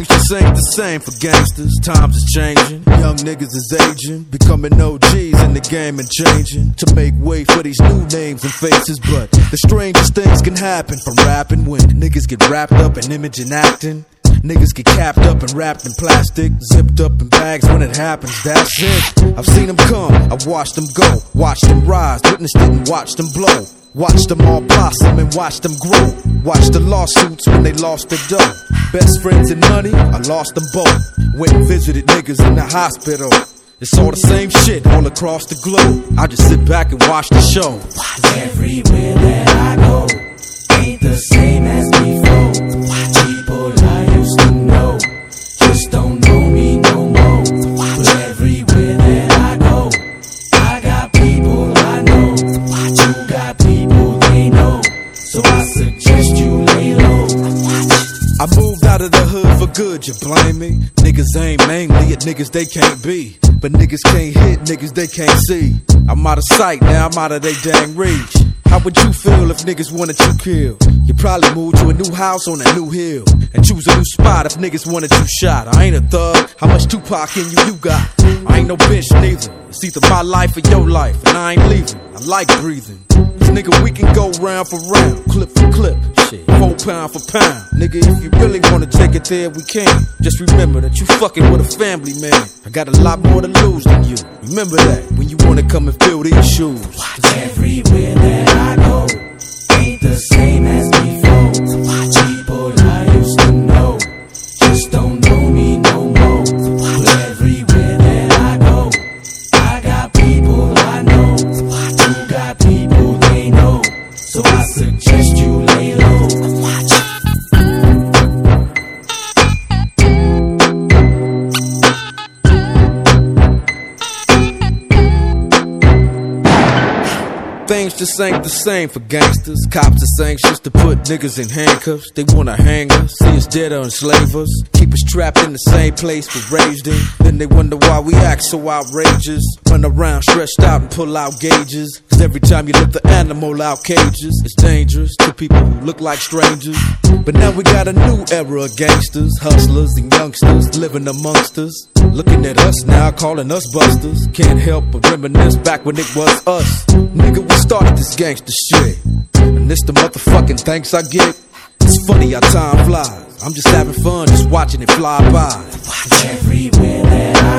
Things just ain't the same for gangsters. Times is changing. Young niggas is aging. Becoming OGs in the game and changing. To make way for these new names and faces. But the strangest things can happen from rapping when niggas get wrapped up in image and acting. Niggas get capped up and wrapped in plastic, zipped up in bags when it happens. That's it. I've seen them come, I've watched them go, watched them rise, witnessed it and watched them blow. Watched them all blossom and watched them grow. Watched the lawsuits when they lost their dough. Best friends and money, I lost them both. Went and visited niggas in the hospital. It's all the same shit all across the globe. I just sit back and watch the show. Everywhere I moved out of the hood for good, you blame me? Niggas ain't mainly at niggas they can't be. But niggas can't hit niggas they can't see. I'm out of sight, now I'm out of they dang reach. How would you feel if niggas wanted you killed? You probably move to a new house on a new hill. And choose a new spot if niggas wanted you shot. I ain't a thug, how much Tupac in you you got? I ain't no bitch neither. It's either my life or your life, and I ain't leaving. I like breathing. Nigga, we can go round for round, clip for clip, shit, four pound for pound. Nigga, if you really wanna take it there, we can. Just remember that you fucking with a family man. I got a lot more to lose than you. Remember that when you wanna come and fill these shoes. Watch Everywhere that Just ain't the same for gangsters. Cops is anxious to put niggas in handcuffs. They wanna hang us, see us dead or enslave us. Keep us trapped in the same place we're raised in. Then they wonder why we act so outrageous. Run around stretched out and pull out gauges. Cause every time you lift the animal out cages, it's dangerous to people who look like strangers. But now we got a new era of gangsters, hustlers, and youngsters living amongst us. Looking at us now, calling us busters. Can't help but reminisce back when it was us. Nigga, we started this gangster shit. And this the motherfucking thanks I get. It's funny how time flies. I'm just having fun, just watching it fly by. Everywhere that I